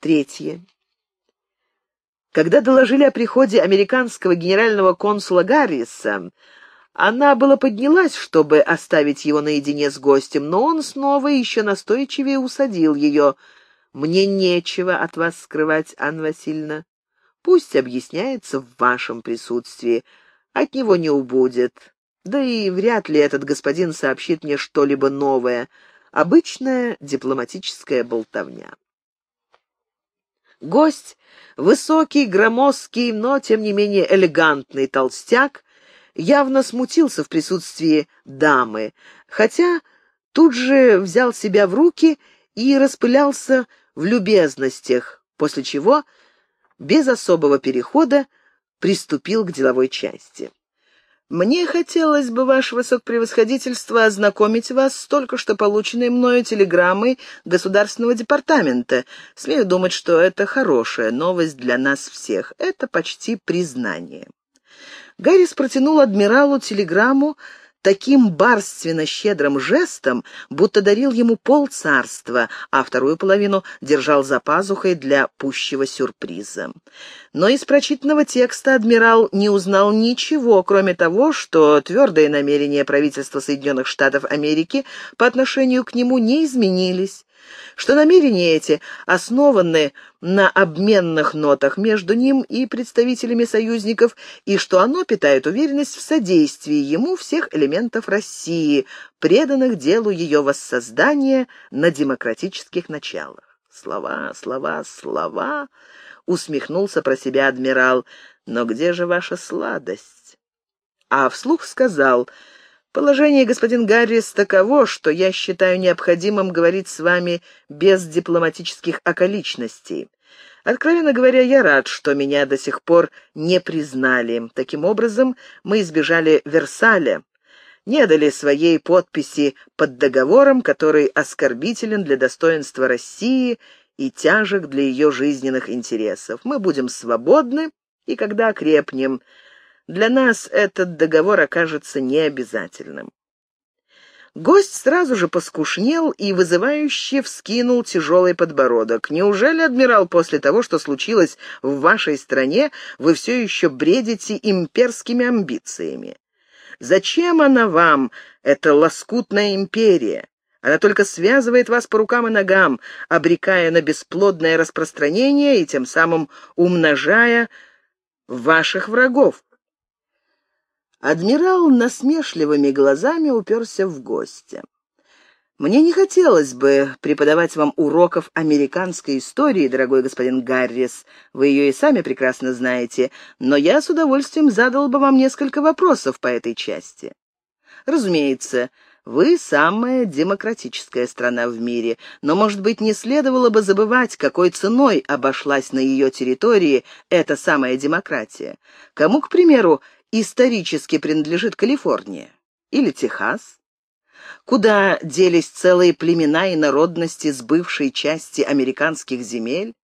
Третье. Когда доложили о приходе американского генерального консула Гарриса, она была поднялась, чтобы оставить его наедине с гостем, но он снова еще настойчивее усадил ее. «Мне нечего от вас скрывать, Анна Васильевна. Пусть объясняется в вашем присутствии. От него не убудет. Да и вряд ли этот господин сообщит мне что-либо новое. Обычная дипломатическая болтовня». Гость, высокий, громоздкий, но, тем не менее, элегантный толстяк, явно смутился в присутствии дамы, хотя тут же взял себя в руки и распылялся в любезностях, после чего, без особого перехода, приступил к деловой части. «Мне хотелось бы, ваше высокопревосходительство, ознакомить вас с только что полученной мною телеграммой Государственного департамента. Смею думать, что это хорошая новость для нас всех. Это почти признание». Гаррис протянул адмиралу телеграмму таким барственно-щедрым жестом, будто дарил ему полцарства, а вторую половину держал за пазухой для пущего сюрприза. Но из прочитанного текста адмирал не узнал ничего, кроме того, что твердые намерения правительства Соединенных Штатов Америки по отношению к нему не изменились, что намерения эти основаны на обменных нотах между ним и представителями союзников, и что оно питает уверенность в содействии ему всех элементов России, преданных делу ее воссоздания на демократических началах. Слова, слова, слова, усмехнулся про себя адмирал, но где же ваша сладость? А вслух сказал — Положение, господин Гаррис, таково, что я считаю необходимым говорить с вами без дипломатических околичностей. Откровенно говоря, я рад, что меня до сих пор не признали. Таким образом, мы избежали Версаля, не дали своей подписи под договором, который оскорбителен для достоинства России и тяжек для ее жизненных интересов. Мы будем свободны, и когда окрепнем, для нас этот договор окажется необязательным. Гость сразу же поскушнел и вызывающе вскинул тяжелый подбородок. «Неужели, адмирал, после того, что случилось в вашей стране, вы все еще бредите имперскими амбициями? Зачем она вам, эта лоскутная империя? Она только связывает вас по рукам и ногам, обрекая на бесплодное распространение и тем самым умножая ваших врагов. Адмирал насмешливыми глазами уперся в гостя. «Мне не хотелось бы преподавать вам уроков американской истории, дорогой господин Гаррис. Вы ее и сами прекрасно знаете, но я с удовольствием задал бы вам несколько вопросов по этой части. Разумеется, вы самая демократическая страна в мире, но, может быть, не следовало бы забывать, какой ценой обошлась на ее территории эта самая демократия. Кому, к примеру, исторически принадлежит Калифорния? Или Техас? Куда делись целые племена и народности с бывшей части американских земель?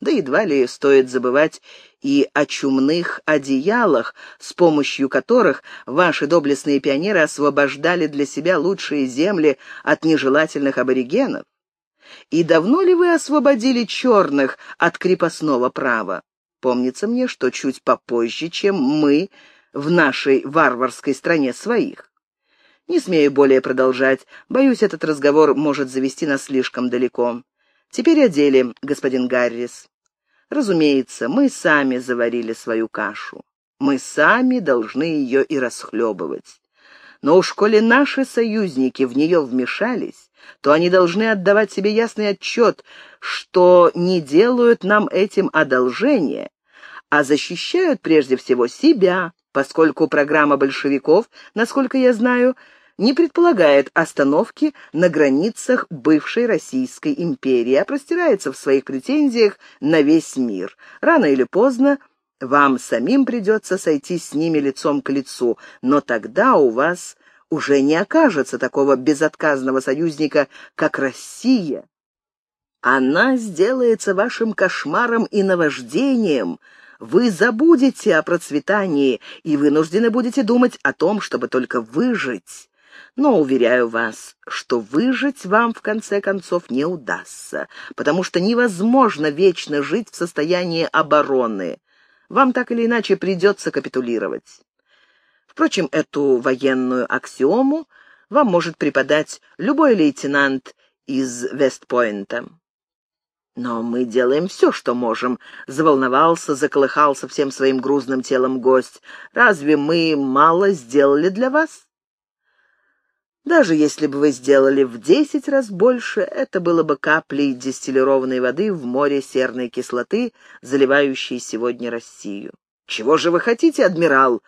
Да едва ли стоит забывать и о чумных одеялах, с помощью которых ваши доблестные пионеры освобождали для себя лучшие земли от нежелательных аборигенов. И давно ли вы освободили черных от крепостного права? Помнится мне, что чуть попозже, чем мы, в нашей варварской стране своих. Не смею более продолжать. Боюсь, этот разговор может завести нас слишком далеко. Теперь о деле, господин Гаррис. Разумеется, мы сами заварили свою кашу. Мы сами должны ее и расхлебывать. Но уж коли наши союзники в нее вмешались, то они должны отдавать себе ясный отчет, что не делают нам этим одолжения, а защищают прежде всего себя, поскольку программа большевиков, насколько я знаю, не предполагает остановки на границах бывшей Российской империи, а простирается в своих претензиях на весь мир. Рано или поздно вам самим придется сойти с ними лицом к лицу, но тогда у вас уже не окажется такого безотказного союзника, как Россия. Она сделается вашим кошмаром и наваждением — вы забудете о процветании и вынуждены будете думать о том, чтобы только выжить. Но уверяю вас, что выжить вам в конце концов не удастся, потому что невозможно вечно жить в состоянии обороны. Вам так или иначе придется капитулировать. Впрочем, эту военную аксиому вам может преподать любой лейтенант из Вестпойнта. «Но мы делаем все, что можем», — заволновался, заколыхался всем своим грузным телом гость. «Разве мы мало сделали для вас?» «Даже если бы вы сделали в десять раз больше, это было бы каплей дистиллированной воды в море серной кислоты, заливающей сегодня Россию. Чего же вы хотите, адмирал?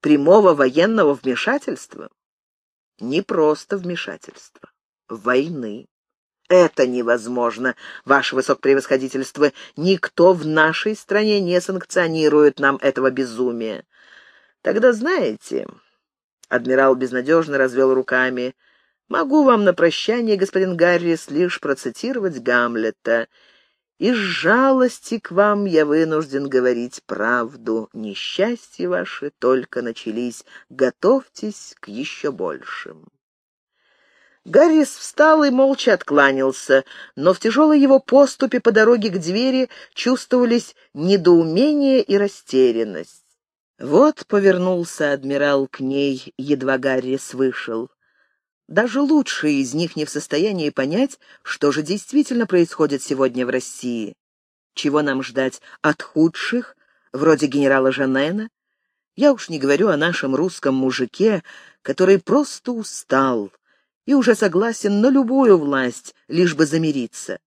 Прямого военного вмешательства?» «Не просто вмешательства. Войны». Это невозможно, ваше высокопревосходительство. Никто в нашей стране не санкционирует нам этого безумия. Тогда знаете, адмирал безнадежно развел руками, могу вам на прощание, господин Гаррис, лишь процитировать Гамлета. Из жалости к вам я вынужден говорить правду. Несчастья ваши только начались. Готовьтесь к еще большим. Гаррис встал и молча откланялся, но в тяжелой его поступе по дороге к двери чувствовались недоумение и растерянность. Вот повернулся адмирал к ней, едва Гаррис вышел. Даже лучшие из них не в состоянии понять, что же действительно происходит сегодня в России. Чего нам ждать от худших, вроде генерала Жанена? Я уж не говорю о нашем русском мужике, который просто устал, и уже согласен на любую власть, лишь бы замириться.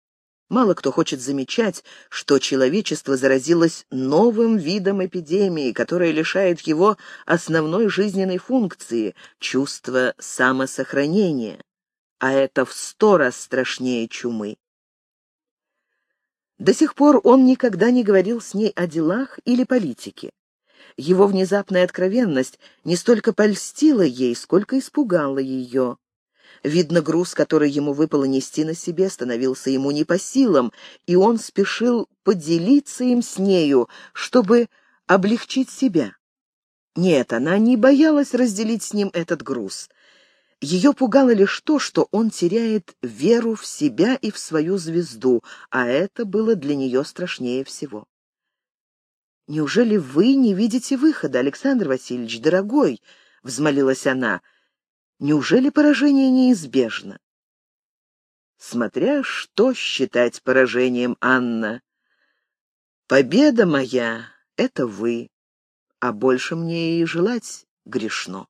Мало кто хочет замечать, что человечество заразилось новым видом эпидемии, которая лишает его основной жизненной функции — чувства самосохранения. А это в сто раз страшнее чумы. До сих пор он никогда не говорил с ней о делах или политике. Его внезапная откровенность не столько польстила ей, сколько испугала ее. Видно, груз, который ему выпало нести на себе, становился ему не по силам, и он спешил поделиться им с нею, чтобы облегчить себя. Нет, она не боялась разделить с ним этот груз. Ее пугало лишь то, что он теряет веру в себя и в свою звезду, а это было для нее страшнее всего. «Неужели вы не видите выхода, Александр Васильевич, дорогой?» — взмолилась она. Неужели поражение неизбежно? Смотря что считать поражением, Анна. Победа моя — это вы, а больше мне и желать грешно.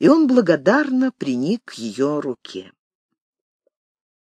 И он благодарно приник к ее руке.